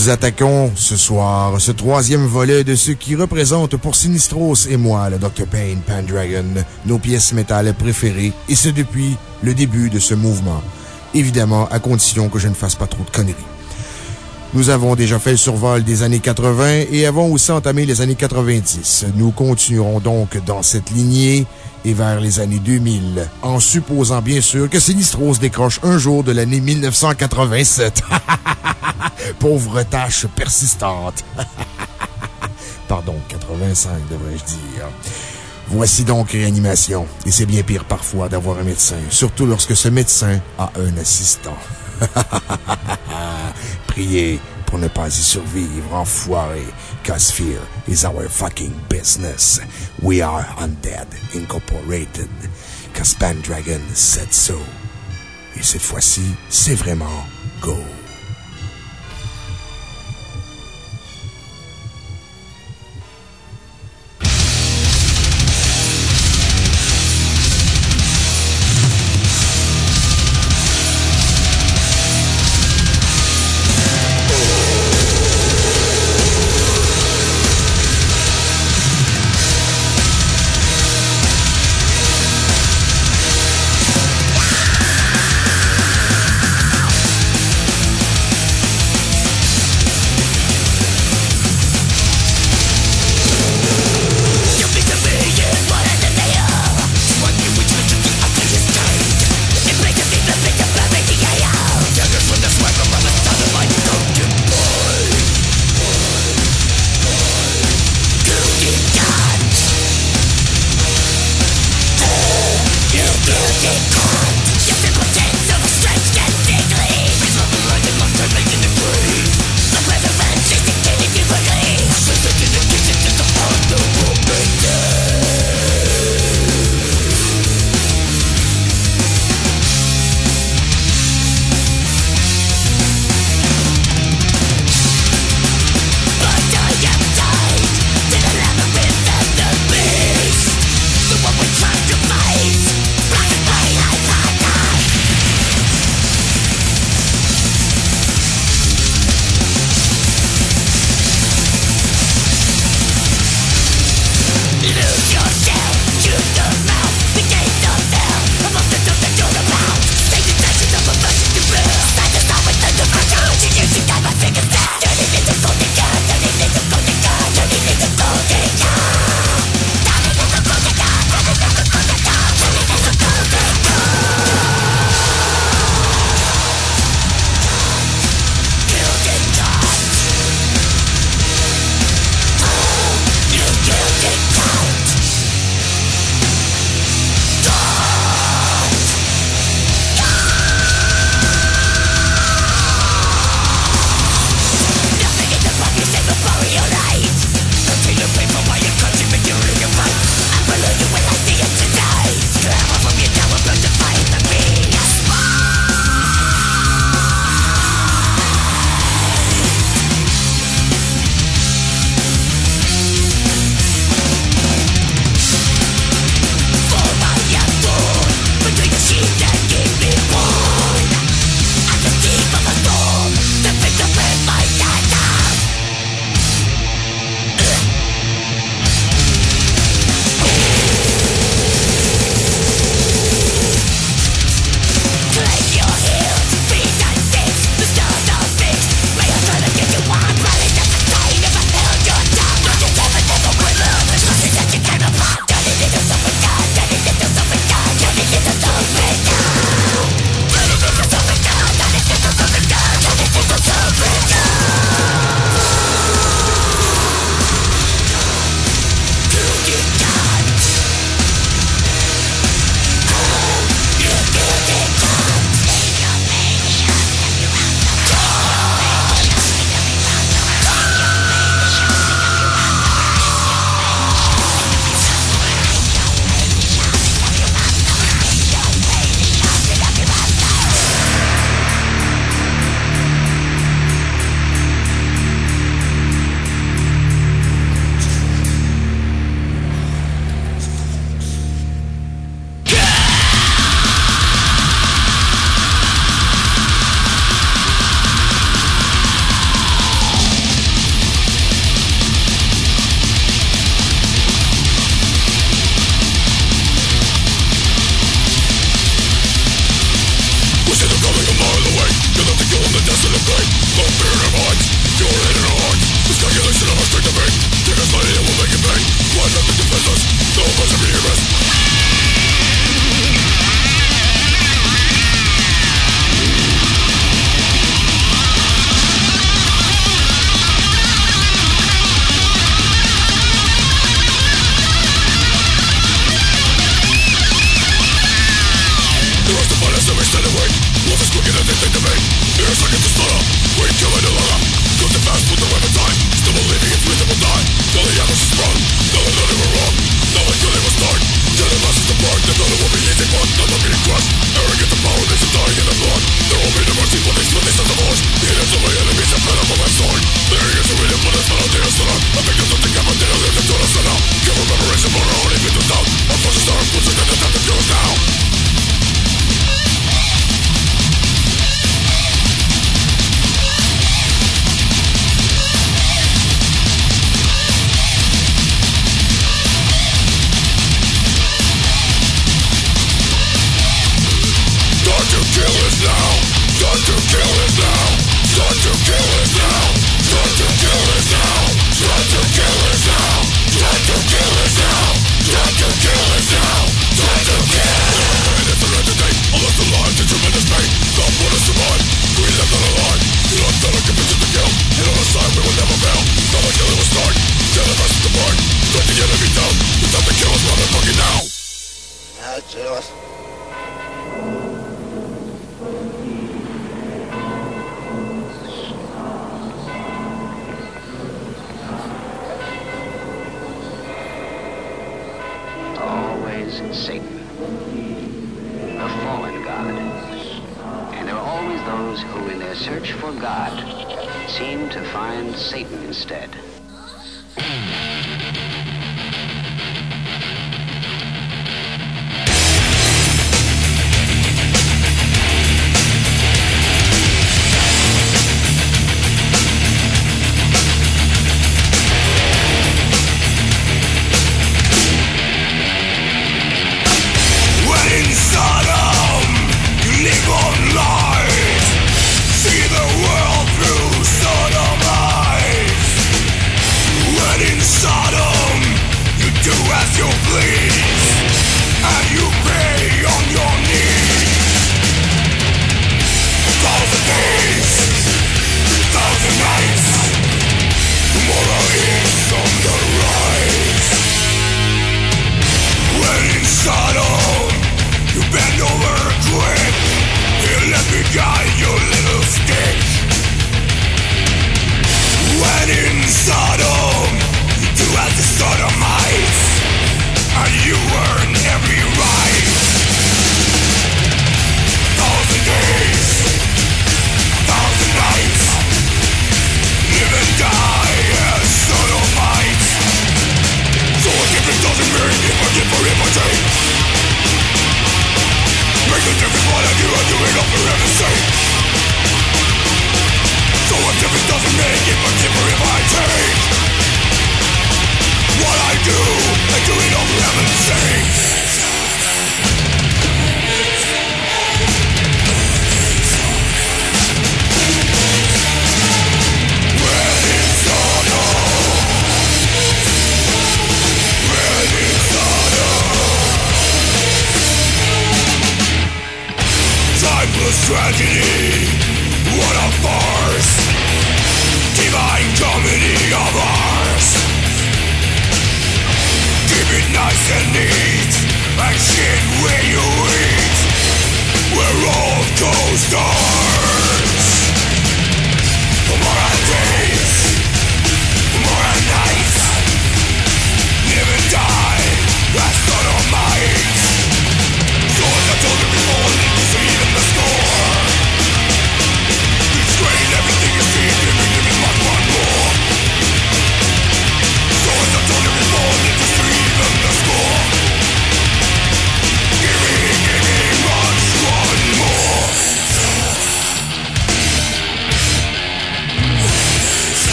Nous attaquons ce soir ce troisième volet de ce qui représente pour Sinistros et moi, le Dr. Payne Pandragon, nos pièces métal préférées, et ce depuis le début de ce mouvement. Évidemment, à condition que je ne fasse pas trop de conneries. Nous avons déjà fait le survol des années 80 et avons aussi entamé les années 90. Nous continuerons donc dans cette lignée et vers les années 2000, en supposant bien sûr que Sinistros décroche un jour de l'année 1987. Pauvre tâche persistante. Pardon, 85 devrais-je dire. Voici donc Réanimation. Et c'est bien pire parfois d'avoir un médecin, surtout lorsque ce médecin a un assistant. Priez pour ne pas y survivre, enfoiré, cause fear is our fucking business. We are Undead Incorporated, cause Pandragon said so. Et cette fois-ci, c'est vraiment go.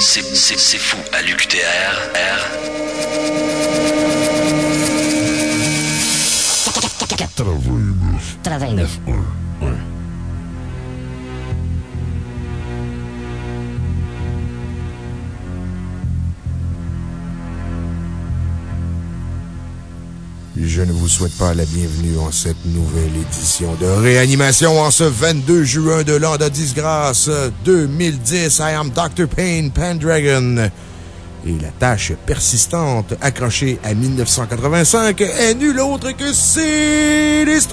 C'est, fou à l'UQTR. R. 89. Je ne vous souhaite pas la bienvenue en cette nouvelle édition de réanimation en ce 22 juin de l'an de disgrâce 2010. I am Dr. Payne Pendragon. Et la tâche persistante accrochée à 1985 est nulle autre que Sinistros.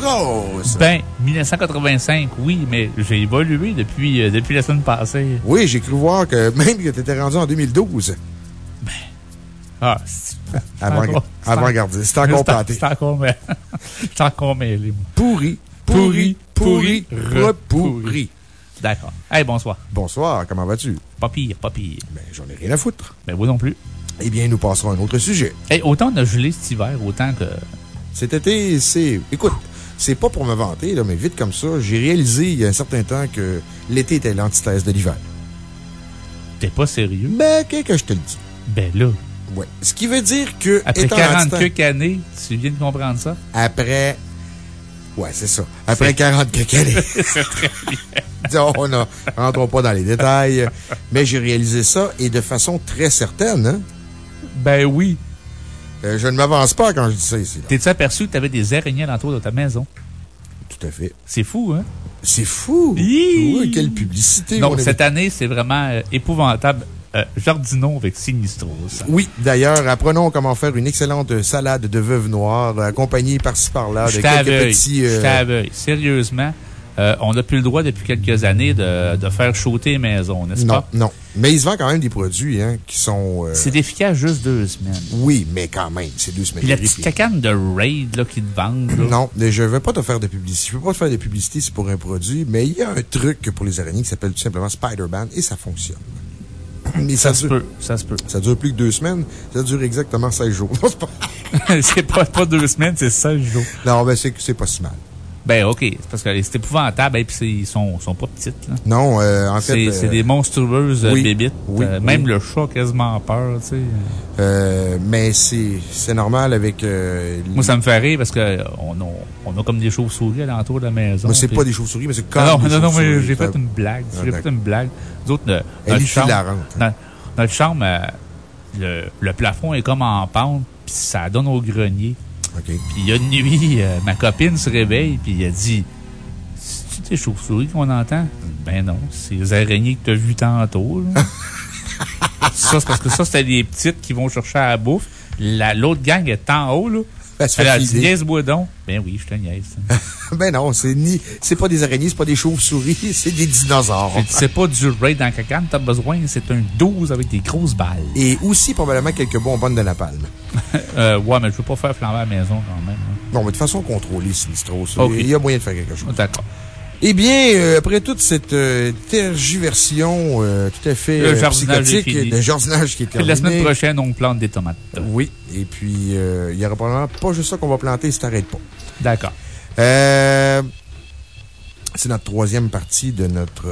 Ben, 1985, oui, mais j'ai évolué depuis, euh, depuis la semaine passée. Oui, j'ai cru voir que même que tu étais rendu en 2012. Ah, avant-gardiste. C'est encore pâté. C'est encore, c'est encore mêlé, pourri, pourri, pourri, repourri. D'accord. Hey, bonsoir. Bonsoir, comment vas-tu? Pas pire, pas pire. Ben, j'en ai rien à foutre. Ben, vous non plus. Eh bien, nous passerons à un autre sujet. Hey, autant on a gelé cet hiver, autant que. Cet été, c'est. Écoute, c'est pas pour me vanter, là, mais vite comme ça, j'ai réalisé il y a un certain temps que l'été était l'antithèse de l'hiver. T'es pas sérieux? Ben, qu'est-ce que je te le dis? Ben là, Ouais. Ce qui veut dire que. après étant 40 l'antithèse- quelques années, tu viens de comprendre ça? Après. Ouais, c'est ça. Après 40 quelques années. c'est très bien. On a, rentrons pas dans les détails. Mais j'ai réalisé ça et de façon très certaine, hein. Ben oui. Euh, je ne m'avance pas quand je dis ça ici. T'es-tu aperçu que t'avais des araignées alentour de ta maison? Tout à fait. C'est fou, hein? C'est fou! Ouais, quelle publicité! Ami. cette année, c'est vraiment euh, épouvantable. Euh, Jardino avec Sinistros. Oui, d'ailleurs, apprenons comment faire une excellente salade de veuve noire, accompagnée par-ci par-là de quelques petits. euh. Sérieusement, euh, on n'a plus le droit depuis quelques années de, de faire shooter les maisons, n'est-ce non, pas? non. Mais il se vend quand même des produits, hein, qui sont. euh, C'est efficace juste deux semaines. Oui, mais quand même, c'est deux semaines. Puis la petite cacane de Raid là, qui te vendent. là? Non, mais je ne vais pas te faire de publicité. Je ne veux pas te faire de publicité, c'est pour un produit, mais il y a un truc pour les araignées qui s'appelle tout simplement Spider-Man et ça fonctionne. Mais ça, Ça se dure, peut, ça se peut. ça dure plus que deux semaines, ça dure exactement 16 jours. C'est pas- pas, deux semaines, c'est 16 jours. Non, c'est c'est pas si mal. Ben, OK. Parce que c'est épouvantable et puis ils sont, sont pas petites. là. Non, euh, en fait. C'est euh, des monstrueuses euh, oui, bébites. oui, Euh, oui. Même le chat a quasiment peur, tu sais. mais c'est c'est normal avec. euh, Moi, ça me fait rire parce que euh, on a, on a comme des chauves-souris alentour de la maison. Moi, c'est pas des chauves-souris, mais c'est comme. Non, des non, non, mais j'ai fait une blague. Ah, J'ai fait une blague. Nous autres, Elle notre est chambre, dans- notre chambre, le, le plafond est comme en pente, puis ça donne au grenier. OK. Puis il y a une nuit, euh, ma copine se réveille, puis elle dit C'est-tu des chauves-souris qu'on entend? Ben non, c'est les araignées que tu as vues tantôt. ça, c'est parce que ça, c'était les petites qui vont chercher à la bouffe. L'autre gang est en haut, là. Ben, ça fait Elle a dit, filer. niaise-moi donc. Ben oui, je te niaise. Ben non, c'est ni, c'est pas des araignées, c'est pas des chauves-souris, c'est des dinosaures. C'est pas du raid dans cacane, t'as besoin, c'est un 12 avec des grosses balles. Et aussi, probablement, quelques bonbonnes de napalm. Euh, ouais, mais je veux pas faire flamber à la maison quand même. hein. Bon, mais de façon contrôlée, Sinistros. Ok. Il y a moyen de faire quelque chose. D'accord. Eh bien, euh, après toute cette euh, tergiversion euh, tout à fait Le euh, psychotique, le jardinage qui est terminé. La semaine prochaine, on plante des tomates. Oui, et puis euh, il y aura probablement pas juste ça qu'on va planter si t'arrêtes pas. D'accord. Euh, c'est notre troisième partie de notre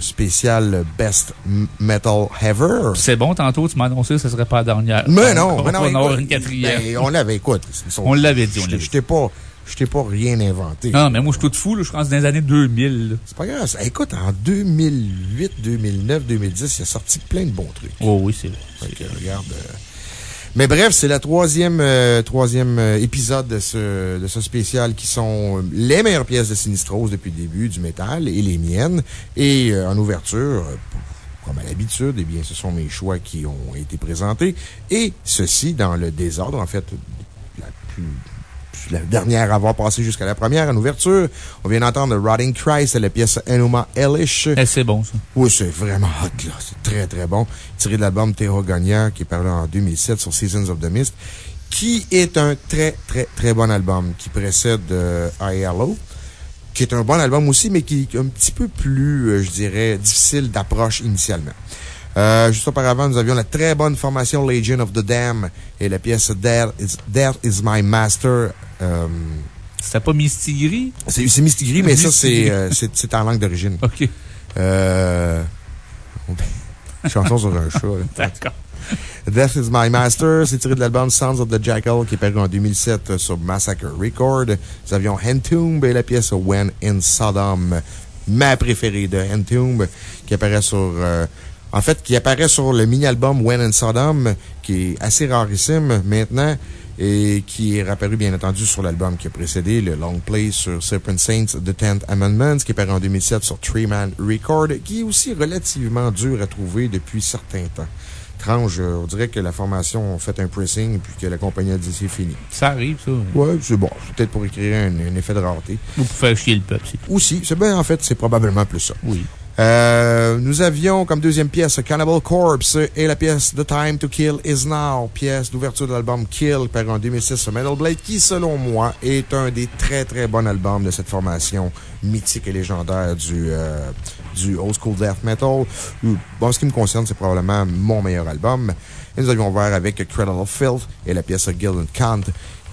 spécial Best Metal Ever. C'est bon, tantôt, tu m'as annoncé que ce serait pas la dernière. Mais non, on mais non. écoute, une quatrième. ben, on l'avait, écoute. On l'avait dit, on l'avait t'ai pas, je t'ai pas rien inventé. Non, mais moi, je suis tout fou, là. Je rendu dans les années 2000, là. C'est pas grave. Écoute, en 2008, 2009, 2010, il a sorti plein de bons trucs. Oh oui, c'est vrai. Fait que, regarde. euh, Mais bref, c'est la troisième, euh, troisième euh, épisode de ce, de ce spécial qui sont les meilleures pièces de Sinistros depuis le début du métal et les miennes. Et euh, en ouverture, comme à l'habitude, eh bien, ce sont mes choix qui ont été présentés. Et ceci dans le désordre, en fait, la plus la dernière à avoir passé jusqu'à la première en ouverture. On vient d'entendre Rotting Christ, la pièce Enoma Elish. Eh, c'est bon, ça. Oui, c'est vraiment hot, là. C'est très, très bon. Tiré de l'album Terrogonia, qui est paru en 2007 sur Seasons of the Mist, qui est un très, très, très bon album, qui précède euh, ILO, qui est un bon album aussi, mais qui est un petit peu plus, euh, je dirais, difficile d'approche initialement. Euh, juste auparavant, nous avions la très bonne formation Legion of the Dam et la pièce Death is, Death is My Master. Euh, C'était pas Mistigri? c'est Mistigri, mais ça, c'est euh, c'est en langue d'origine. OK. Euh. Chanson sur un chat. D'accord. Death is My Master, c'est tiré de l'album Sounds of the Jackal qui est paru en 2007 sur Massacre Record. Nous avions Entomb et la pièce When in Sodom, ma préférée de Entomb, qui apparaît sur, euh, en fait, qui apparaît sur le mini-album When in Sodom, qui est assez rarissime maintenant et qui est apparu bien entendu sur l'album qui a précédé, le long play sur Serpent Saints The Tenth Amendment, qui est paru en 2007 sur Three Man Record, qui est aussi relativement dur à trouver depuis certains temps. Étrange, euh, on dirait que la formation a fait un pressing puis que la compagnie a dit c'est fini. Ça arrive, ça. Ouais, c'est bon. C'est peut-être pour écrire un, un effet de rareté. Ou pour faire chier le peuple, c'est tout. Aussi, c'est bien, en fait, c'est probablement plus ça. Oui. Euh, nous avions comme deuxième pièce Cannibal Corpse et la pièce The Time to Kill Is Now, pièce d'ouverture de l'album Kill, paru en 2006 sur Metal Blade, qui, selon moi, est un des très très bons albums de cette formation mythique et légendaire du, euh, du old school death metal. En ce qui me concerne, c'est probablement mon meilleur album. Et nous avions ouvert avec Cradle of Filth et la pièce Guild Kant,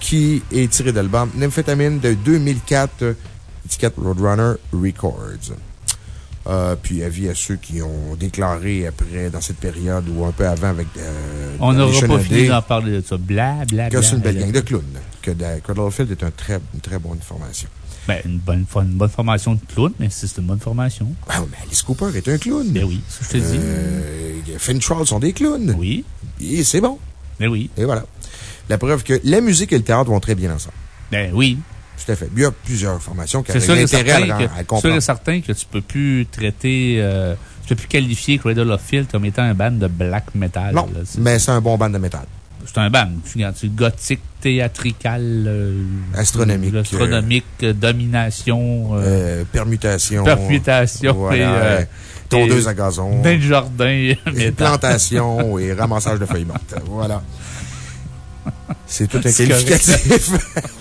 qui est tirée de l'album Nymphétamine de 2004, euh, étiquette Roadrunner Records. Euh, puis avis à ceux qui ont déclaré après, dans cette période ou un peu avant avec euh, On n'aura pas fini d'en parler de ça. Bla, bla, que c'est une belle gang de clowns. Que da- Cradle of Filth est un très, une très bonne formation. Ben, une bonne, une bonne formation de clown, mais c'est une bonne formation. Ah, mais Alice Cooper est un clown. Ben oui, je te dis. Euh, Finn sont des clowns. Oui. Et c'est bon. Ben oui. Et voilà. La preuve que la musique et le théâtre vont très bien ensemble. Ben oui. Tout à fait. Il y a plusieurs formations qui C'est et l'intérêt à, que, à comprendre. certain que tu peux plus traiter, euh, tu peux plus qualifier Cradle of Filth comme étant un band de black metal. Non, là. C'est- mais c'est un bon band de métal. C'est un band. Tu c'est gothique, théâtrical, euh, Astronomique, Astronomique, euh, domination, euh, Euh, permutation. permutation Voilà, et, tondeuse à gazon. bain de jardin, Et plantation et ramassage de feuilles mortes. Voilà. C'est tout un C'est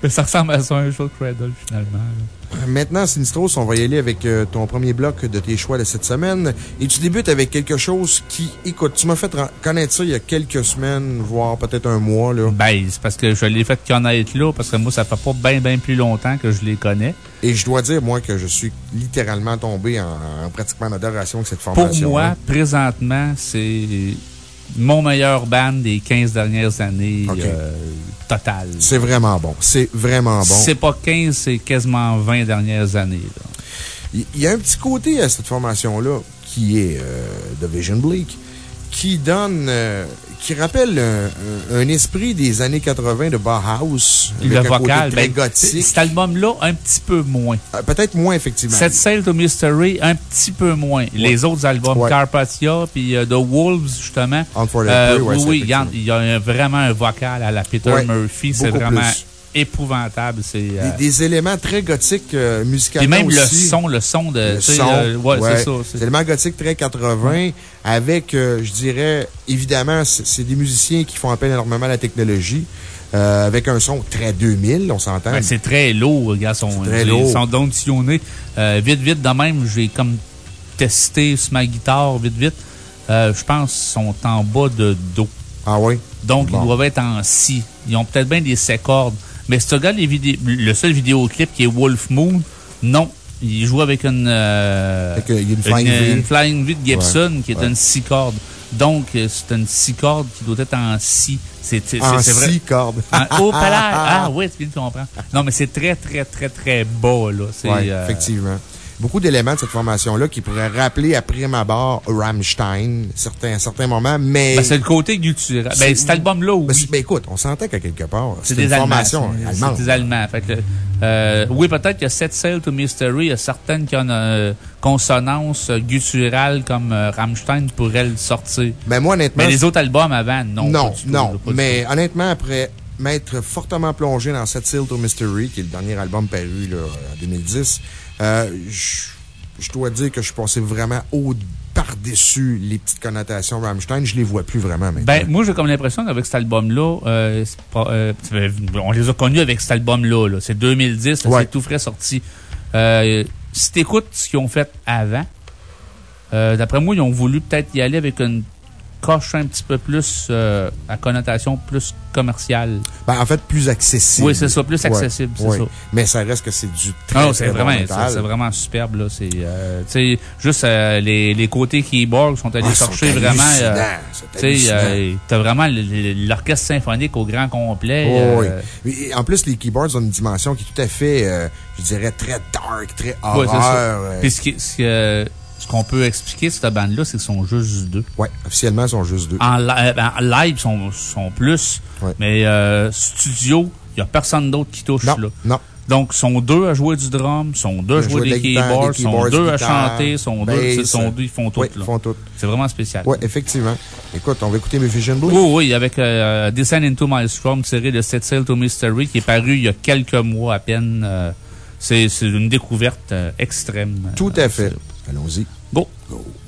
qualificatif. Ça ressemble à ça un show de Cradle, finalement. là. Maintenant, Sinistros, on va y aller avec euh, ton premier bloc de tes choix de cette semaine. Et tu débutes avec quelque chose qui, écoute, tu m'as fait connaître ça il y a quelques semaines, voire peut-être un mois, là. Ben, c'est parce que je l'ai fait connaître là, parce que moi, ça fait pas bien, bien plus longtemps que je les connais. Et je dois dire, moi, que je suis littéralement tombé en, en pratiquement en adoration avec cette Pour formation. moi, présentement, c'est mon meilleur band des 15 dernières années, euh, C'est vraiment bon. C'est vraiment bon. C'est pas 15, c'est quasiment 20 dernières années. il y a un petit côté à cette formation-là qui est euh, de Vision Bleak, qui donne, euh, qui rappelle un, un- un esprit des années 80 de Bauhaus. Le vocal, très ben, gothique. cet album-là, un petit peu moins. Euh, Peut-être moins, effectivement. Set Sail to Mystery, un petit peu moins. Les autres albums, Ouais. Carpathia, puis euh, The Wolves, justement. Euh, oui, il y, a- y vraiment un vocal à la Peter Murphy. C'est vraiment plus. Épouvantable. C'est. euh, Des, des éléments très gothiques euh, musicalement même le son, le son de. Le son, euh, ouais, ouais. c'est ça. Des éléments gothiques très 80, avec, je dirais, évidemment, c'est des musiciens qui font appel énormément à la technologie, avec un son très 2000, on s'entend. C'est très lourd, gars. Son, très ils lourd. sont donditionnés. Euh, vite, vite, de même, j'ai comme testé sur ma guitare, vite, vite. Je pense qu'ils sont en bas de Do. Ah oui? Donc, Bon. ils doivent être en Si. Ils ont peut-être bien des C cordes. Mais si tu regardes les vidéos, le seul vidéoclip qui est Wolf Moon, non. Il joue avec une, euh, Fait que il y a une Flying V. une Flying V de Gibson Ouais, qui est ouais. une six cordes. Donc, euh, c'est une six cordes qui doit être en Si. C'est vrai. six cordes. En- oh, palais. Ah, oui, tu viens de comprendre. Non, mais c'est très, très, très, très bas, là. Euh, effectivement. Beaucoup d'éléments de cette formation-là qui pourraient rappeler à prime abord Rammstein, certains, certains moments, mais. ben, c'est le côté guttural. Ben, cet album-là, oui. Ben, c'est- ben, écoute, on s'entend qu'à quelque part, C'est des une Allemands. formation c'est- allemande. C'est des Allemands. Fait que, euh, oui, peut-être qu'il y a Set Sail to Mystery. Il y a certaines qui ont une euh, consonance gutturale comme euh, Rammstein pourrait le sortir. Ben, moi, honnêtement. Mais les autres albums avant, non. Non, tout, non. mais honnêtement, après m'être fortement plongé dans Set Sail to Mystery, qui est le dernier album paru là, en 2010, euh, je je dois dire que je passais vraiment au par-dessus les petites connotations Rammstein. Je les vois plus vraiment maintenant. Ben, moi, j'ai comme l'impression qu'avec cet album-là, euh, euh, on les a connus avec cet album-là. là. C'est 2010, là, Ouais. c'est tout frais sorti. Euh, si t'écoutes ce qu'ils ont fait avant, d'après moi, ils ont voulu peut-être y aller avec une coche un petit peu plus euh, à connotation plus commerciale. Ben, en fait, plus accessible. Oui, c'est ça, plus Ouais, accessible, c'est ouais. ça. Mais ça reste que c'est du très, Ah non, très c'est bon vraiment, c'est c'est vraiment superbe, là. C'est, euh, juste euh, les, les côtés keyboard sont allés Ah, sont chercher vraiment. tu sais, t'as vraiment l'orchestre symphonique au grand complet. Oh, oui. En plus, les keyboards ont une dimension qui est tout à fait, je dirais, très dark, très horreur. c'est ça. Puis ce qui- ce qu'on peut expliquer cette bande-là, c'est qu'ils sont juste deux. Ouais, officiellement, ils sont juste deux. En, li- euh, en live, ils sont, sont plus. Ouais. Mais euh, studio, il n'y a personne d'autre qui touche Non, là. non. Donc, ils sont deux à jouer du drum, ils sont deux à jouer des keyboards, des ils sont keyboards, deux à chanter, ils sont deux, ils sont deux, ils font tout. Là. ils font tout. C'est vraiment spécial. Ouais, effectivement. Écoute, on va écouter Vision Blue. Oui, oui, avec euh, Descend into Maelstrom, tiré de Set Sail to Mystery, qui est paru il y a quelques mois à peine. euh, c'est une découverte euh, extrême. Tout à fait. Allons-y. Go! The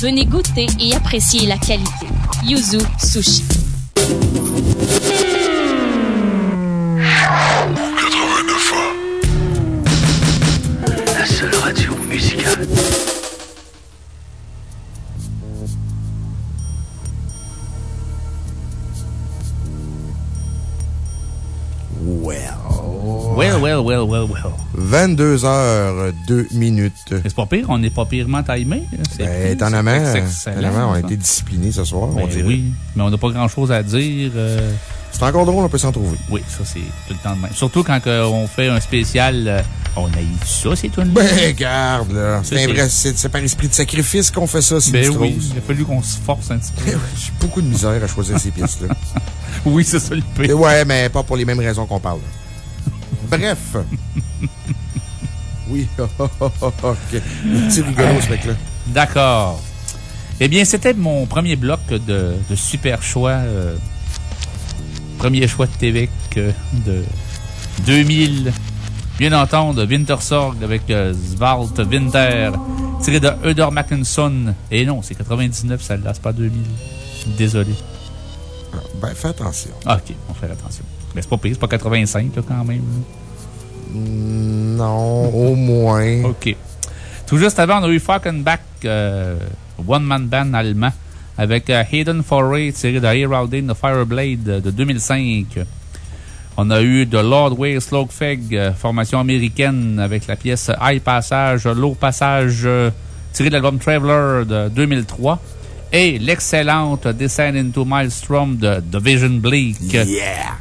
Venez goûter et apprécier la qualité. Yuzu Sushi. Well, well, well, well, well. 22 h 2 minutes. C'est pas pire, on n'est pas pirement timé. C'est Ben, étonnamment, c'est étonnamment, on a été disciplinés ce soir, on Ben dirait. oui, mais on n'a pas grand chose à dire. euh, C'est encore drôle, on peut s'en trouver. Oui, ça, c'est tout le temps de même. Surtout quand euh, on fait un spécial, euh, on a eu ça, c'est tout. Ben, garde, là. C'est Ça, un c'est- vrai, c'est c'est par esprit de sacrifice qu'on fait ça, Ben Sinistros. oui, il a fallu qu'on se force un petit peu. J'ai beaucoup de misère à choisir ces pièces-là. oui, c'est ça le pire. ouais, mais pas pour les mêmes raisons qu'on parle. Bref. Oui, ok. Le petit rigolo, ce mec-là. D'accord. Eh bien, c'était mon premier bloc de, de super choix. euh, premier choix de que de 2000. Bien entendu, Wintersorg avec euh, Svalt Winter, tiré de Euder Mackinson. Et non, c'est 99, ça c'est pas 2000. Désolé. Ben, fais attention. Ah, ok, on fait attention. Mais c'est pas pire, c'est pas 85 là, quand même. Non, au moins. OK. Tout juste avant, on a eu Falkenbach, euh, one-man band allemand, avec euh, Hayden Foray tiré de Heralding the Fireblade euh, de 2005. On a eu The Lord Way Slogfeg, euh, formation américaine, avec la pièce High Passage, Low Passage, euh, tiré de l'album Traveler de 2003. Et l'excellente Descent into Maelstrom de Division Bleak.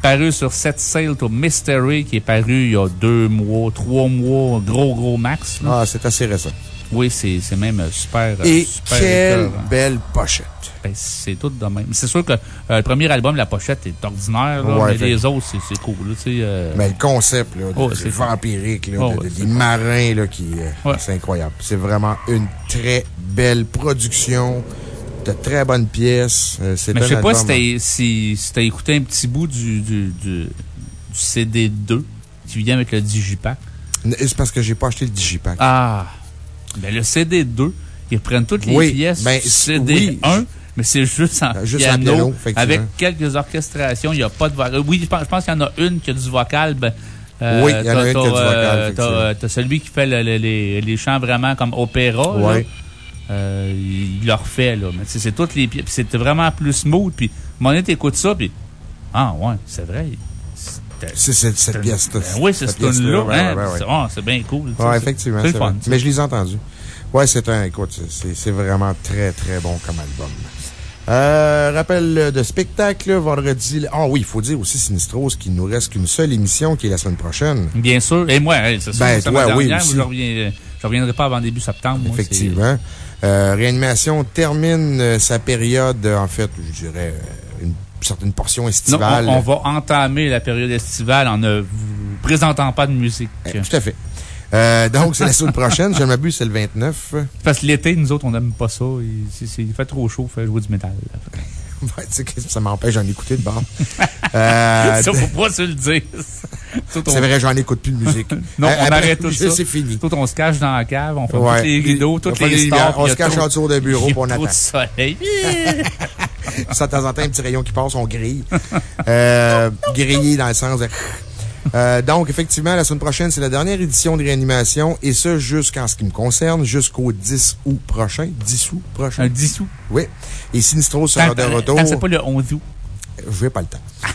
Paru sur Set Sail to Mystery, qui est paru il y a deux mois, trois mois, gros, gros max. là. Ah, c'est assez récent. Oui, c'est même euh, super. euh, Et super quelle belle pochette. Ben, c'est tout de même. C'est sûr que euh, le premier album, la pochette est ordinaire, là, Ouais, mais fait- les autres, c'est- cool. là, euh, Mais le concept, là, Oh, c'est vampirique, là, Oh, de- de- des marins, là, qui, euh, Ouais. c'est incroyable. C'est vraiment une très belle production, de très bonnes pièces. Euh, c'est Mais je sais pas si t'as si, si écouté un petit bout du, du, du, du CD2 qui vient avec le Digipack. hein. C'est parce que j'ai pas acheté le Digipack. Ah! Ben, le CD2, ils reprennent toutes les Oui, pièces ben, du c'est- CD1, oui, mais c'est juste en Juste en piano, avec quelques orchestrations. Il n'y a pas de vocal. Oui, je pense, qu'il y en a une qui a du vocal. Ben, euh, Oui, il y en a une qui a du vocal, euh. T'as celui qui fait le- le- les, les chants vraiment comme opéra. là. Euh, il le refait, là. Mais tu sais, c'est toutes les pièces. C'était vraiment plus smooth. Puis, mon tu t'écoutes ça, puis. Ah, ouais, c'est vrai. C'est cette, cette Ben oui, c'est cette ce tune-là. hein. ouais, ouais, ouais. C'est ah, c'est bien cool. effectivement. C'est fun. Mais je les ai entendus. Ouais, c'est un, écoute, c'est- vraiment très, très bon comme album. Euh, rappel de spectacle, vendredi. Ah oui, il faut dire aussi, Sinistros, qu'il nous reste qu'une seule émission qui est la semaine prochaine. Bien sûr. Et moi, c'est sûr, Ben, toi, oui, dernière, aussi. Je je reviendrai pas avant début septembre. Effectivement. Réanimation termine euh, sa période, euh, en fait, je dirais, euh, une certaine portion Non, estivale. on, on va entamer la période estivale en ne vous présentant pas de musique. Eh, Tout à fait. Euh, donc, c'est la semaine prochaine. Je m'abuse, c'est le 29. Parce que l'été, nous autres, on n'aime pas ça. Il, il fait trop chaud, il fait jouer du métal. Ouais, tu sais, que ça m'empêche d'en écouter de bord. Euh, ça, faut pas se le dire. C'est vrai, j'en écoute plus de musique. Non, Euh, on après, arrête tout ça. C'est fini. Tout, on se cache dans la cave, on fait Ouais. tous les rideaux, toutes les stars. on se cache dessous d'un bureau, puis on attend. de soleil. Ça, de temps en temps, un petit rayon qui passe, on grille. Euh, grillé dans le sens de... Euh, donc, effectivement, la semaine prochaine, c'est la dernière édition de réanimation, et ça, jusqu'en ce qui me concerne, jusqu'au 10 août prochain. 10 août prochain. Un 10 août. Oui. Et Sinistro sera de retour. c'est pas le 11 août. Je n'ai pas le temps.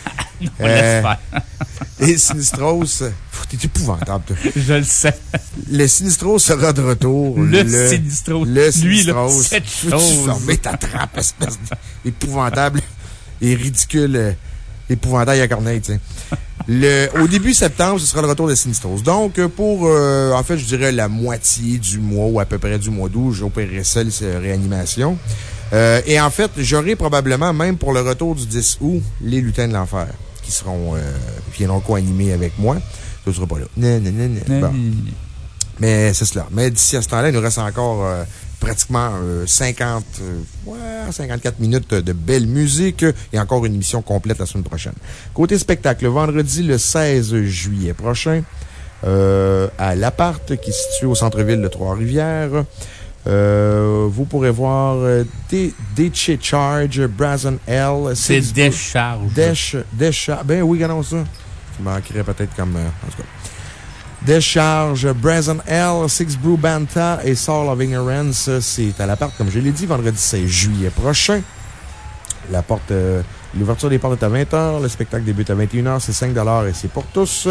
On laisse Euh, faire. Et Sinistros, euh, t'es épouvantable, toi. Je le sais. Le Sinistros sera de retour. Le Sinistros. Le Lui, là, Sinistros. cette chose. fermer ta trappe, espèce d'épouvantable et ridicule euh, épouvantail à corneille, tu sais. Le, au début septembre, ce sera le retour de Sinistros. Donc, euh, pour, euh, en fait, je dirais la moitié du mois ou à peu près du mois d'août, j'opérerai seul cette réanimation. Euh, et en fait, j'aurai probablement, même pour le retour du 10 août, les lutins de l'enfer qui seront, euh, qui viendront co-animer avec moi. Tu ne seras pas là. Non, non, non. Bon. Mais c'est cela. Mais d'ici à ce temps-là, il nous reste encore euh, pratiquement euh, 50, euh, ouais, 54 minutes de belle musique et encore une émission complète la semaine prochaine. Côté spectacle, vendredi le 16 juillet prochain, euh, à l'Appart qui est situé au centre-ville de Trois-Rivières. Euh, vous pourrez voir euh, des Charge, Brazen L. C'est Six- décharge. Desch, Descharge. Ben oui, regardons ça. Tu manquerais peut-être comme. euh, en tout cas. Décharge, Brazen L, Six Brew Banta et Soul of Ignorance. C'est à l'appart, comme je l'ai dit, vendredi 16 juillet prochain. La porte, euh, l'ouverture des portes est à 20h. Le spectacle débute à 21h. C'est 5 et c'est pour tous.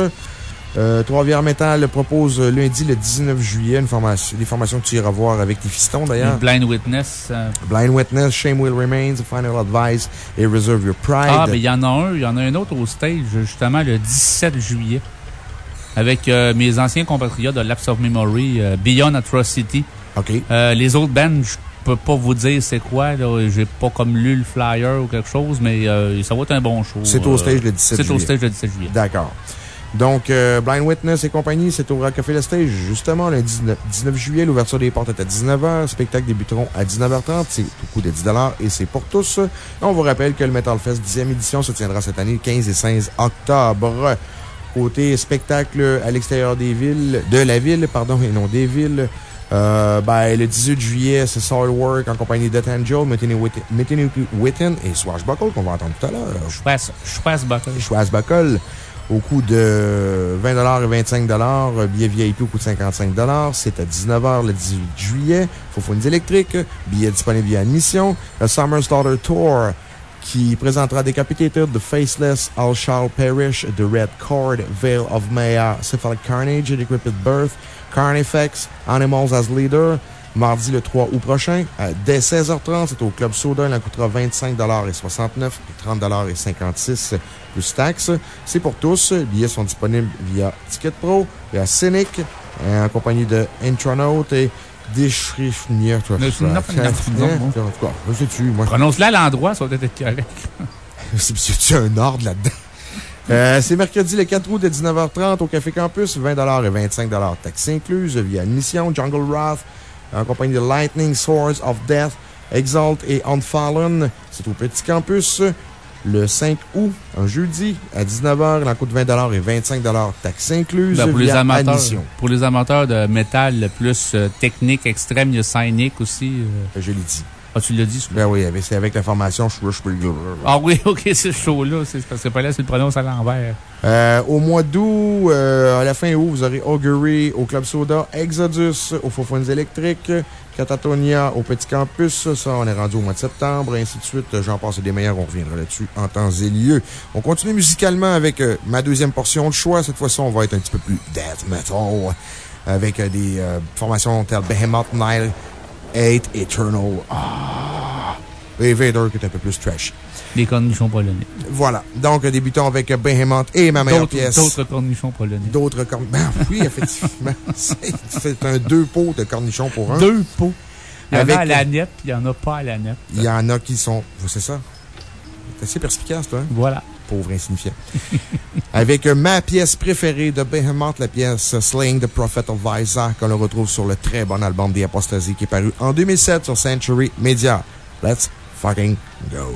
Euh, Trois-Rivières Metal propose lundi le 19 juillet une formation, des formations que tu iras voir avec tes fistons d'ailleurs. Blind Witness. euh, Blind Witness, Shame Will Remains, Final Advice et Reserve Your Pride. Ah, mais il y en a un. Il y en a un autre au stage, justement, le 17 juillet. Avec euh, mes anciens compatriotes de Lapse of Memory, euh, Beyond Atrocity. OK. Euh, les autres bands, je peux pas vous dire c'est quoi. là. J'ai pas comme lu le flyer ou quelque chose, mais euh, ça va être un bon show. C'est au stage le 17 C'est au juillet. stage le 17 juillet. D'accord. Donc, euh, Blind Witness et compagnie, c'est au Rock Café Le Stage, justement, le 19, 19 juillet. L'ouverture des portes est à 19h. Spectacle débuteront à 19h30. C'est au coût de 10 et c'est pour tous. Et on vous rappelle que le Metal Fest 10e édition se tiendra cette année le 15 et 16 octobre. Côté spectacle à l'extérieur des villes, de la ville, pardon, et non des villes. Euh, ben, le 18 juillet, c'est Soilwork en compagnie de Angel, Metheny Witten- et Swashbuckle qu'on va entendre tout à l'heure. Schwarzbuckle. Schwarzbuckle au coût de 20 et 25 Billet VIP au coût de 55 C'est à 19h le 18 juillet. Faufounes électriques. Billet disponible via admission. Le Summer Slaughter Tour qui présentera Decapitated, The Faceless, All Shall Perish, The Red Cord, Veil of Maya, Cephalic Carnage, Decrepit Birth, Carnifex, Animals as Leader. Mardi le 3 août prochain, à- dès 16h30, c'est au Club Soda. Il en coûtera 25 et 69 et 30 et 56 plus taxes. C'est pour tous. Les billets sont disponibles via Ticket Pro, via Cynic, euh, en compagnie de Intronaut et Toi. Cas, je sais-tu, moi. Prononce-la à l'endroit, ça va peut-être être correct. C'est c'est un ordre là-dedans. Euh, c'est mercredi le 4 août de 19h30 au Café Campus, 20 et 25 taxes incluses via admission. Jungle Wrath en compagnie de Lightning Swords of Death, Exalt et Unfallen. C'est au Petit Campus. Le 5 août, un jeudi, à 19h, il en coûte 20 et 25 taxes incluses Ben, pour, les amateurs, admission. pour les amateurs de métal plus euh, technique extrême, il y a Cynic aussi. euh. Je l'ai dit. Ah, tu l'as dit, celui Ben oui, c'est avec la formation Ah oui, ok, c'est ce show-là. C'est parce que pas là, c'est le prononce à l'envers. Euh, au mois d'août, euh, à la fin août, vous aurez Augury au Club Soda, Exodus au Faufounes électriques, Catatonia au Petit Campus. Ça, on est rendu au mois de septembre, et ainsi de suite. J'en passe des meilleurs. On reviendra là-dessus en temps et lieu. On continue musicalement avec euh, ma deuxième portion de choix. Cette fois-ci, on va être un petit peu plus death metal avec euh, des euh, formations telles Behemoth Nile, 8, Eternal, ah, et Vader qui est un peu plus trash. Les cornichons polonais. Voilà. Donc, débutons avec Behemoth et ma meilleure pièce. d'autres cornichons polonais. D'autres cornichons. Ben oui, effectivement. C'est un deux pots de cornichons pour un. Deux pots. Il y en a à la nette, puis il n'y en a pas à la nette. Il y en a qui sont. C'est ça. C'est assez perspicace, toi. hein? Voilà. Pauvre insignifiant. Avec ma pièce préférée de Behemoth, la pièce Slaying the Prophet of Isaac, qu'on le retrouve sur le très bon album The Apostasy qui est paru en 2007 sur Century Media. Let's fucking go.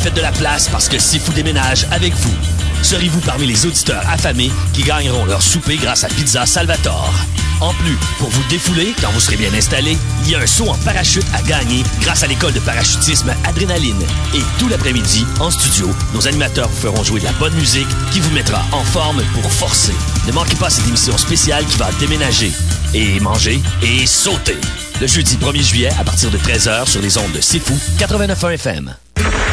Faites de la place parce que Sifu déménage avec vous. Serez-vous parmi les auditeurs affamés qui gagneront leur souper grâce à Pizza Salvatore? En plus, pour vous défouler quand vous serez bien installé, il y a un saut en parachute à gagner grâce à l'école de parachutisme Adrénaline. Et tout l'après-midi, en studio, nos animateurs vous feront jouer de la bonne musique qui vous mettra en forme pour forcer. Ne manquez pas cette émission spéciale qui va déménager et manger et sauter. Le jeudi 1er juillet à partir de 13h sur les ondes de Sifu 89.1 FM.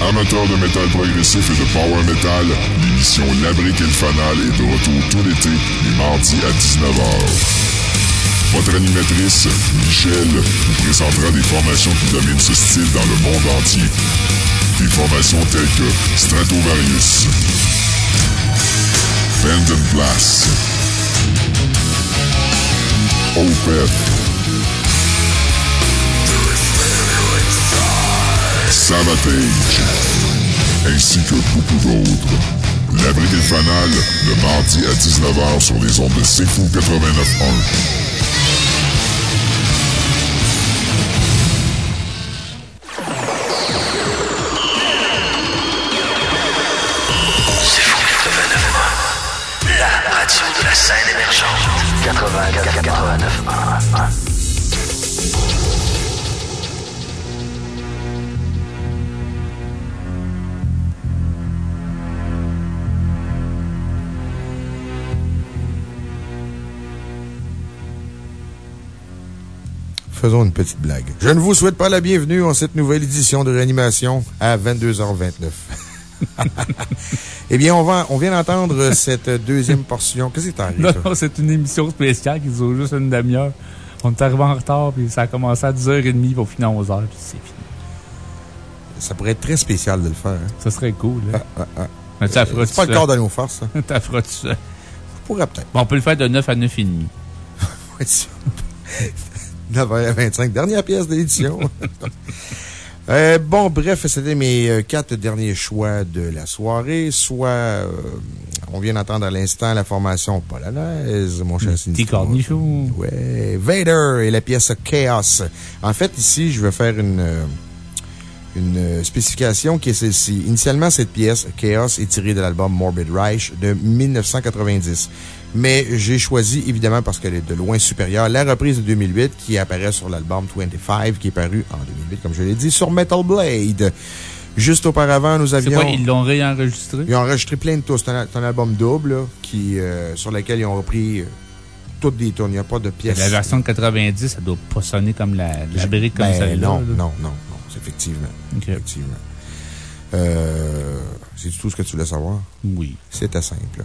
Amateurs de métal progressif et de power metal, l'émission La Brique et le Fanal est de retour tout l'été, les mardis à 19h. Votre animatrice, Michel, vous présentera des formations qui dominent ce style dans le monde entier. Des formations telles que Stratovarius, Vanden Blast, Opeth, Savatage, ainsi que beaucoup d'autres. La Brique et le mardi à 19h sur les ondes de Sifu 89.1. La radio de la scène émergente. 84 89 Faisons une petite blague. Je ne vous souhaite pas la bienvenue en cette nouvelle édition de réanimation à 22h29. eh bien, on, va, on vient d'entendre cette deuxième portion. Qu'est-ce qui t'arrive? Non, non, c'est une émission spéciale qui dure juste une demi-heure. On est arrivé en retard, puis ça a commencé à 10h30 pour finir à 11h, puis c'est fini. Ça pourrait être très spécial de le faire. hein? Ça serait cool, hein? Ah, ah, ah. Euh, C'est pas le corps de nos forces. ça. Tu tout seul. pourrait peut-être. Bon, on peut le faire de 9 à 9 et demi. Ouais, ça. 9h25, dernière pièce de l'édition. Euh, bon, bref, c'était mes euh, quatre derniers choix de la soirée. Soit, euh, on vient d'entendre à l'instant la formation polonaise, mon cher Sinistro. cornichon. Ouais. Vader et la pièce Chaos. En fait, ici, je vais faire une, euh, une spécification qui est celle-ci. Initialement, cette pièce, Chaos, est tirée de l'album Morbid Reich de 1990. Mais j'ai choisi, évidemment, parce qu'elle est de loin supérieure, la reprise de 2008 qui apparaît sur l'album 25, qui est paru en 2008, comme je l'ai dit, sur Metal Blade. Juste auparavant, nous C'est avions. quoi, ils l'ont réenregistré? Ils ont enregistré plein de tours. C'est un, album double, là, qui, euh, sur lequel ils ont repris euh, toutes des tours. Il n'y a pas de pièces. La version de 90, ça doit pas sonner comme la, la brique comme Ben, celle-là. non, là. non, non, non, effectivement. Effectivement. Euh, c'est tout ce que tu voulais savoir? Oui. C'était simple.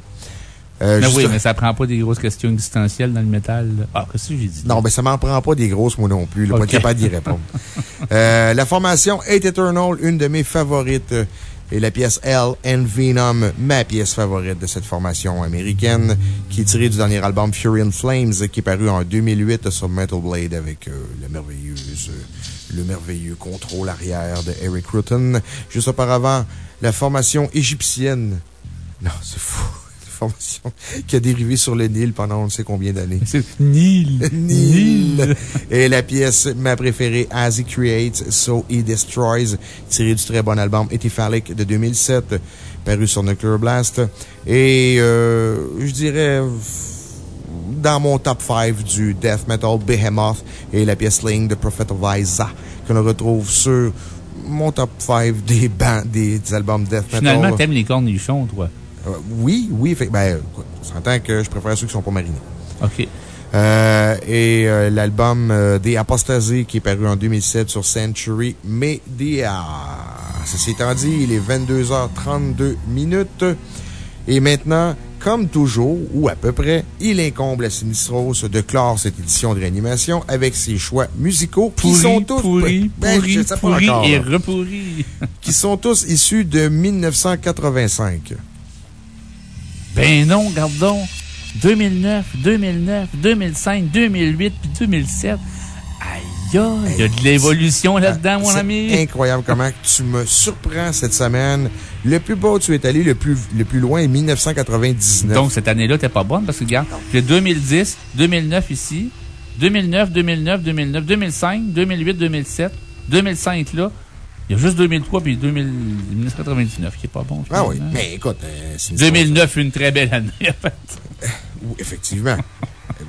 Euh, mais juste- oui, mais ça prend pas des grosses questions existentielles dans le métal. là. Ah, qu'est-ce que j'ai dit? Non, ben ça m'en prend pas des grosses, moi non plus. Le pas Ok. capable d'y répondre. Euh, la formation Hate Eternal, une de mes favorites, euh, et la pièce Hell and Venom, ma pièce favorite de cette formation américaine, qui est tirée du dernier album Fury and Flames, qui est paru en 2008 sur Metal Blade avec euh, le merveilleux, euh, le merveilleux contrôle arrière de Eric Rutten. Juste auparavant, la formation égyptienne. Non, c'est fou. Formation qui a dérivé sur le Nil pendant on ne sait combien d'années. C'est Nil. Nil. Et la pièce, ma préférée, As He Creates, So He Destroys, tirée du très bon album Etiphallic de 2007, paru sur Nuclear Blast. Et, euh, je dirais, dans mon top 5 du death metal, Behemoth et la pièce Sling de Prophet of Isa, que l'on retrouve sur mon top 5 des, bands, des, des albums death metal. Finalement, t'aimes les cornichons, toi. Euh, oui, oui, fait, ben, on s'entend que je préfère ceux qui sont pas marinés. OK. Euh, et euh, l'album euh, des Apostasés qui est paru en 2007 sur Century Media. Ceci étant dit, il est 22h32 minutes. Et maintenant, comme toujours, ou à peu près, il incombe à Sinistros de clore cette édition de réanimation avec ses choix musicaux qui Pourri, sont tous... pourri, Ben, pourri, je sais pas pourri encore, et là. repourri. qui sont tous issus de 1985. Ben non, regarde donc. 2009, 2009, 2005, 2008 puis 2007. Aïe, il y a de l'évolution là-dedans, mon C'est ami. incroyable comment tu me surprends cette semaine. Le plus bas où tu es allé, le plus, le plus loin est 1999. Donc, cette année-là, t'es pas bonne parce que, regarde, j'ai 2010, 2009 ici, 2009, 2009, 2009, 2005, 2008, 2007, 2005 là. Il y a juste 2003 puis 2000 1999 qui est pas bon. Ah oui, finalement. mais écoute, euh, Sinistros- 2009, une très belle année, en fait. Oui, effectivement.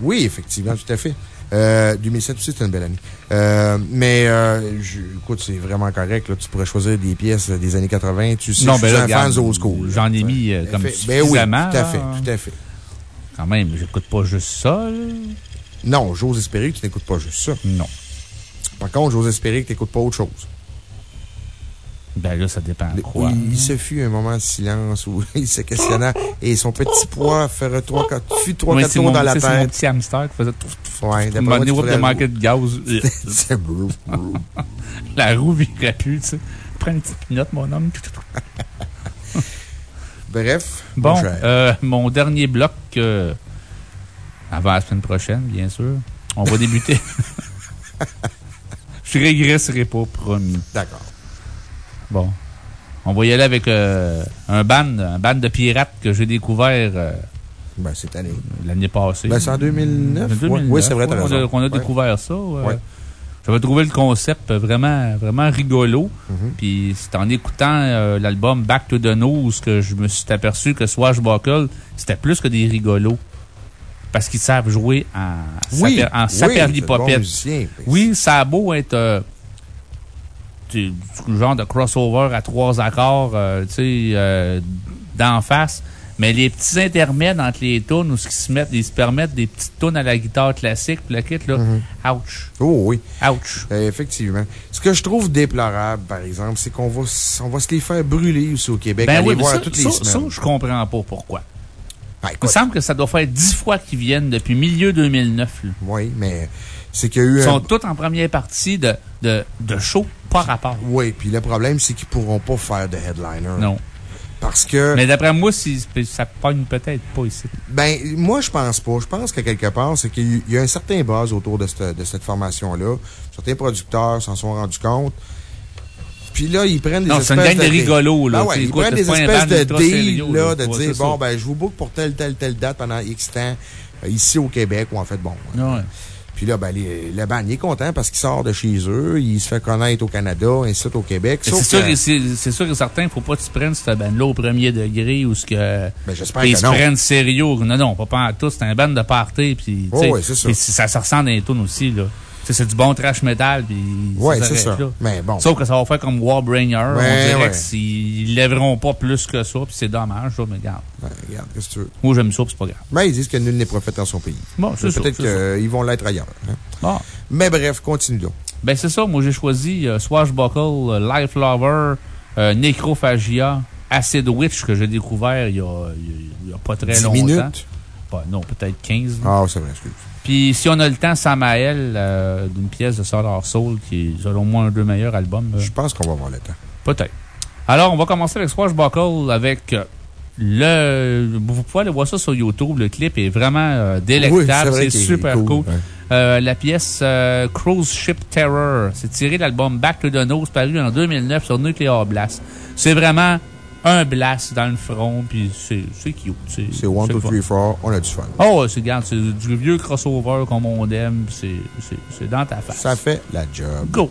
oui, effectivement, tout à fait. Euh, 2007 aussi, c'était une belle année. Euh, mais, euh, je- écoute, c'est vraiment correct. Là. Tu pourrais choisir des pièces des années 80. Tu sais, Non, ben là, un regarde, fan old school. J'en ai mis euh, comme ben oui, tout à fait, tout à fait. Quand même, j'écoute pas juste ça, là. Non, j'ose espérer que tu n'écoutes pas juste ça. Non. Par contre, j'ose espérer que tu n'écoutes pas autre chose. Ben là, ça dépend quoi. Il se fut un moment de silence où il se questionna et son petit poids ferait trois, quatre, fut trois, quatre tours dans la sais, c'est mon tête. petit hamster qui faisait tout. Ouais, donné, tu whoop, de manquer de gaz. C'est brou, brou. La roue virait plus, tu sais. Prends une petite pinotte, mon homme. Bref. Bon, mon euh, mon dernier bloc, euh, avant la semaine prochaine, bien sûr. On va débuter. Je régresserai pas, promis. D'accord. Bon. On va y aller avec euh, un band, un band de pirates que j'ai découvert euh, Ben, cette année. l'année passée. Ben, c'est en 2009. En 2009, Oui, c'est vrai, t'as ouais, on a- Ouais. découvert ça. euh, Ouais. J'avais trouvé le concept vraiment, vraiment rigolo. Mm-hmm. Puis c'est en écoutant euh, l'album Back to the Nose que je me suis aperçu que Swashbuckle, c'était plus que des rigolos. Parce qu'ils savent jouer en, Oui, en oui, saperlipopette. bon oui, ça a beau être euh, du genre de crossover à trois accords, euh, tu sais, euh, d'en face. Mais les petits intermèdes entre les tunes où ce qui se mettent, ils se permettent des petites tunes à la guitare classique, puis le kit, là, ouch. Oh oui. Ouch. Euh, effectivement. Ce que je trouve déplorable, par exemple, c'est qu'on va, on va se les faire brûler aussi au Québec. Ben oui, voir ça, toutes ça, les ça, je comprends pas pourquoi. Ben, Il me semble que ça doit faire dix fois qu'ils viennent depuis milieu 2009. là. oui, mais c'est qu'il y a eu Ils un... sont tous en première partie de, de, de show, pas rapport. Oui, puis le problème, c'est qu'ils pourront pas faire de headliner. Non. Parce que... Mais d'après moi, si, ça pogne peut-être pas ici. Ben, moi, je pense pas. Je pense que quelque part, c'est qu'il y a un certain buzz autour de cette, de cette formation-là. Certains producteurs s'en sont rendus compte. Puis là, ils prennent des Non, c'est une espèces gang de rigolos, là. Ah ouais, ils prennent des espèces de deals, là, là. de dire, bon, ça. ben, je vous book pour telle, telle, telle date pendant X temps, euh, ici au Québec, ou en fait, bon. Ouais. Puis là, ben, les- le band, il est content parce qu'il sort de chez eux, il se fait connaître au Canada, ainsi au Québec. C'est sûr, que- sûr et certain qu'il ne faut pas que tu prennes cette bande-là au premier degré ou ce que. Ben, j'espère ils se prennent sérieux. Non, non, pas, pas en tout. C'est un band de party. Puis, Oh, ça. ça se ressent dans les tunes aussi, là. C'est du bon trash metal. Ça c'est ça. là. Mais bon. Sauf que ça va faire comme Warbringer. on Ouais, dirait ouais. s'ils lèveront pas plus que ça. Puis c'est dommage, ça, mais regarde. Ben, regarde, qu'est-ce que tu veux? Moi, j'aime ça, puis c'est pas grave. Ben, ils disent que nul n'est prophète dans son pays. Bon, c'est Mais ça, Peut-être qu'ils vont l'être ailleurs. hein. Bon. Mais bref, continue donc. Ben, c'est ça. Moi, j'ai choisi euh, Swashbuckle, euh, Life Lover, euh, Necrophagia, Acid Witch que j'ai découvert il y a, il y a- pas très 10 longtemps. minutes? Ben, non, peut-être 15. là. Ah, c'est vrai, excuse. Puis, si on a le temps, Samael, euh, d'une pièce de Solar Soul, qui est, selon moi, un des meilleurs albums. Je pense qu'on va avoir le temps. Peut-être. Alors, on va commencer avec Swashbuckle avec euh, le. Vous pouvez aller voir ça sur YouTube. Le clip est vraiment euh, délectable. c'est super cool, cool. ouais. Euh, la pièce euh, Cruise Ship Terror. C'est tiré de l'album Back to the Nose, paru en 2009 sur Nuclear Blast. C'est vraiment un blast dans le front, puis c'est cute. C'est C'est 1, le 2, fun. 3, 4. On a du fun. Oh, c'est regarde, c'est du vieux crossover comme on aime. C'est dans ta face. Ça fait la job. Go!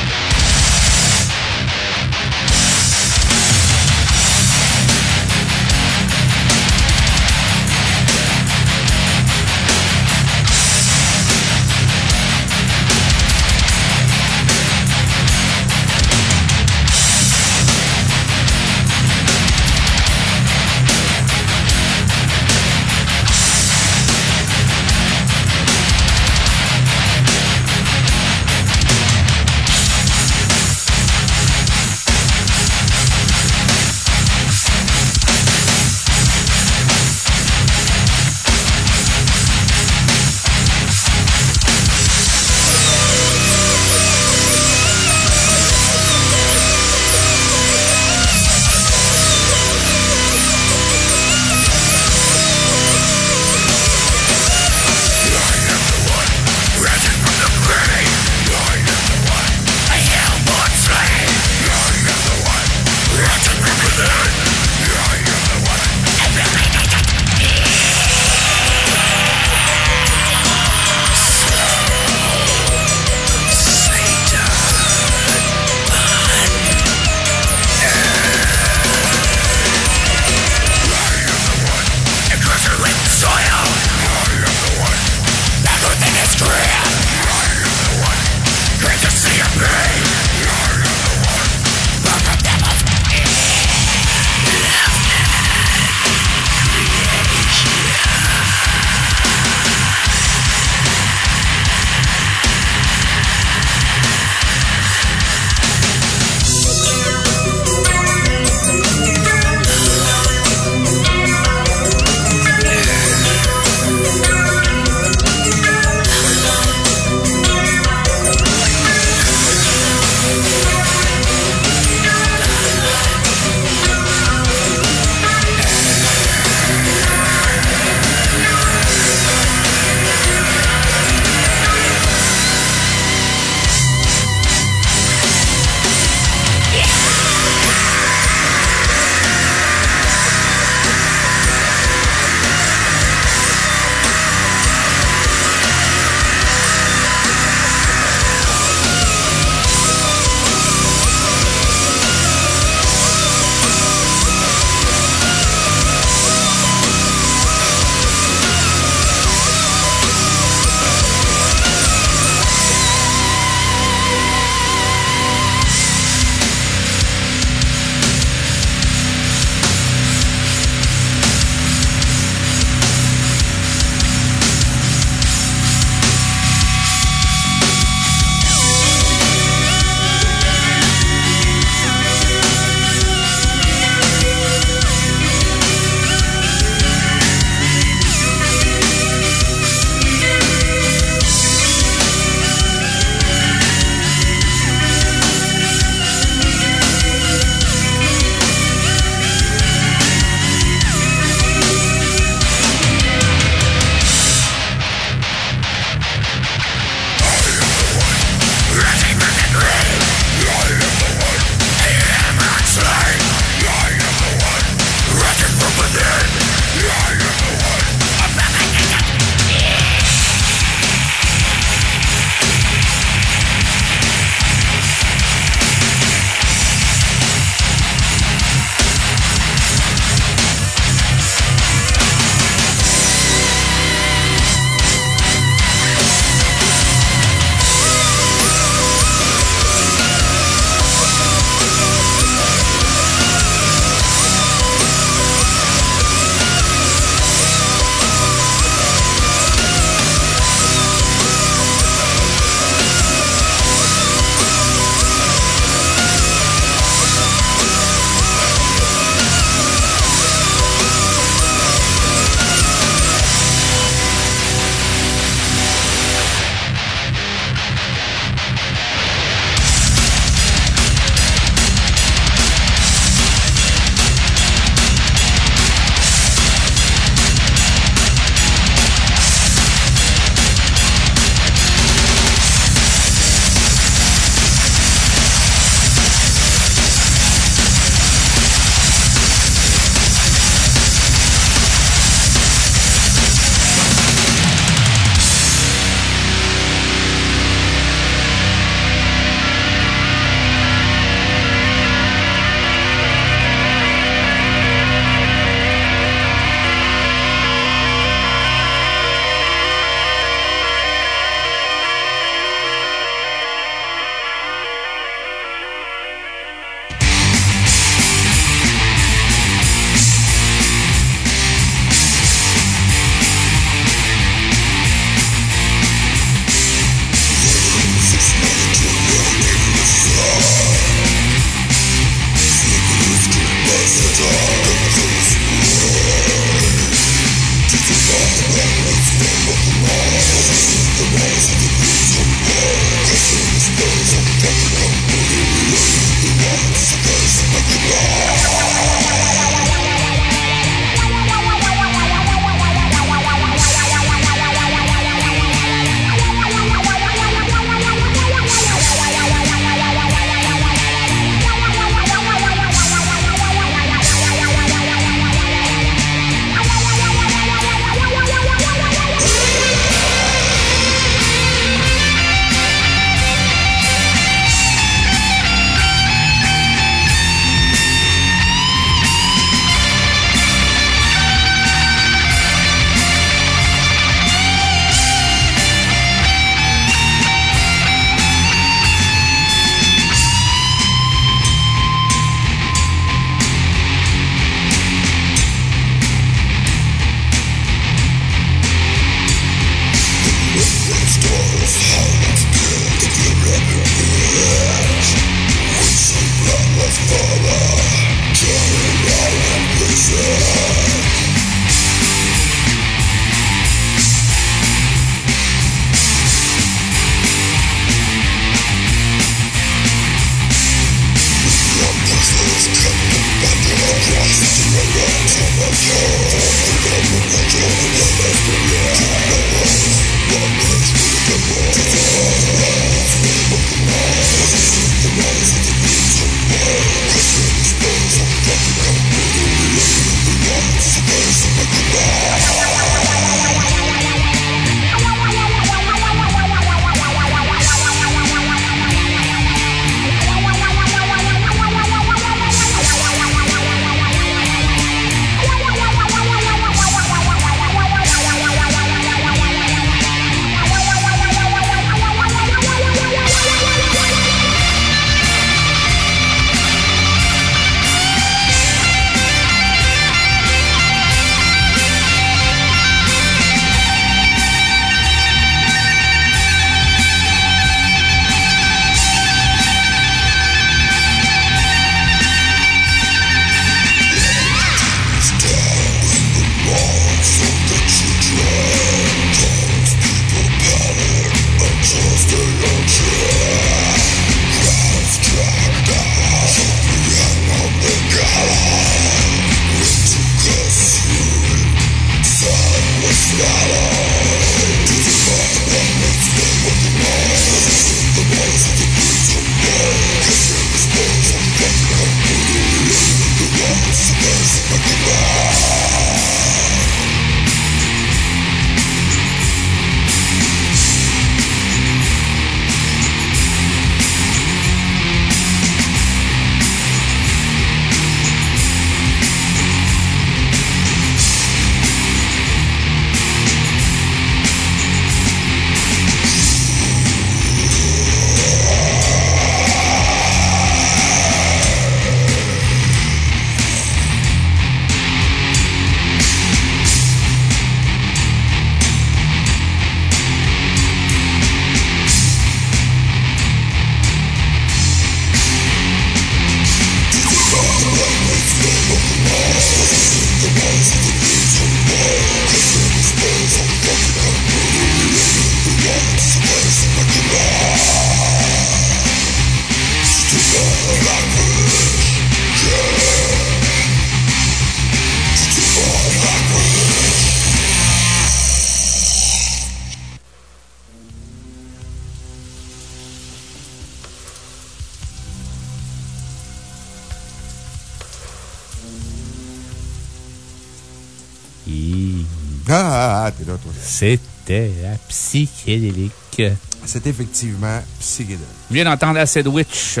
C'était la psychédélique. C'est effectivement psychédélique. On vient d'entendre Acid Witch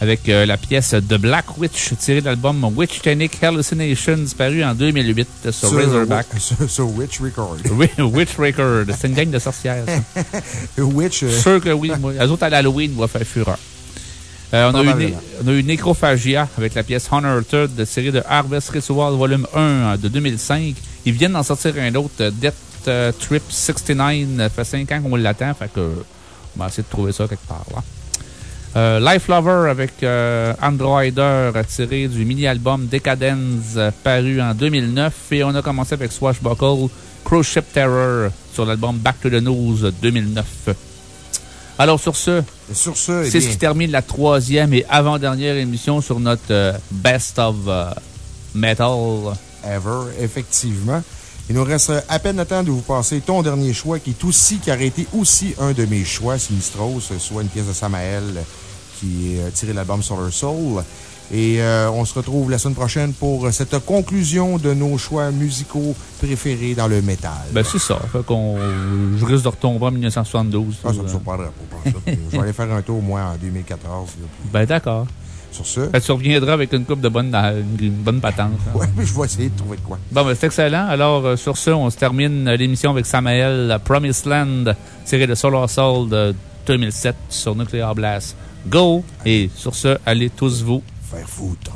avec euh, la pièce The Black Witch tirée de l'album Witch Technic Hallucinations paru en 2008 sur, Razorback. Sur, sur Witch Record. Oui, Witch Record. C'est une gang de sorcières, ça. Witch. euh, Sûr que oui. Moi, les autres à l'Halloween vont faire fureur. Euh, on, a eu, on a eu Necrophagia avec la pièce de série de Harvest Ritual Volume 1 euh, de 2005. Ils viennent d'en sortir un autre, Death euh, Trip 69. Ça fait 5 ans qu'on l'attend, fait que on va essayer de trouver ça quelque part. là. Euh, Life Lover avec euh, Androider tiré du mini-album Decadence paru en 2009. Et on a commencé avec Swashbuckle Cruise Ship Terror sur l'album Back to the News 2009. Alors sur ce, sur eh c'est ce qui termine la troisième et avant-dernière émission sur notre euh, Best of Metal. Ever, effectivement. Il nous reste à peine le temps de vous passer ton dernier choix, qui est aussi, qui aurait été aussi un de mes choix, Sinistros, soit une pièce de Samael qui est euh, tirée de l'album Solar Soul. Et euh, on se retrouve la semaine prochaine pour cette conclusion de nos choix musicaux préférés dans le métal. Ben, c'est ça. Fait qu'on, je risque de retomber en 1972. Ah, ça me surprendrait pas. Je vais aller faire un tour, moi, en 2014. là. Ben, d'accord. Sur ce. Fait que tu reviendras avec une coupe de bonne, une bonne patente. hein. Ouais, mais je vais essayer de trouver de quoi. Bon, ben, c'est excellent. Alors, euh, sur ce, on se termine l'émission avec Samael, Promised Land, tiré de Solar Soul de 2007 sur Nuclear Blast. Go! Et sur ce, allez tous vous faire foutre.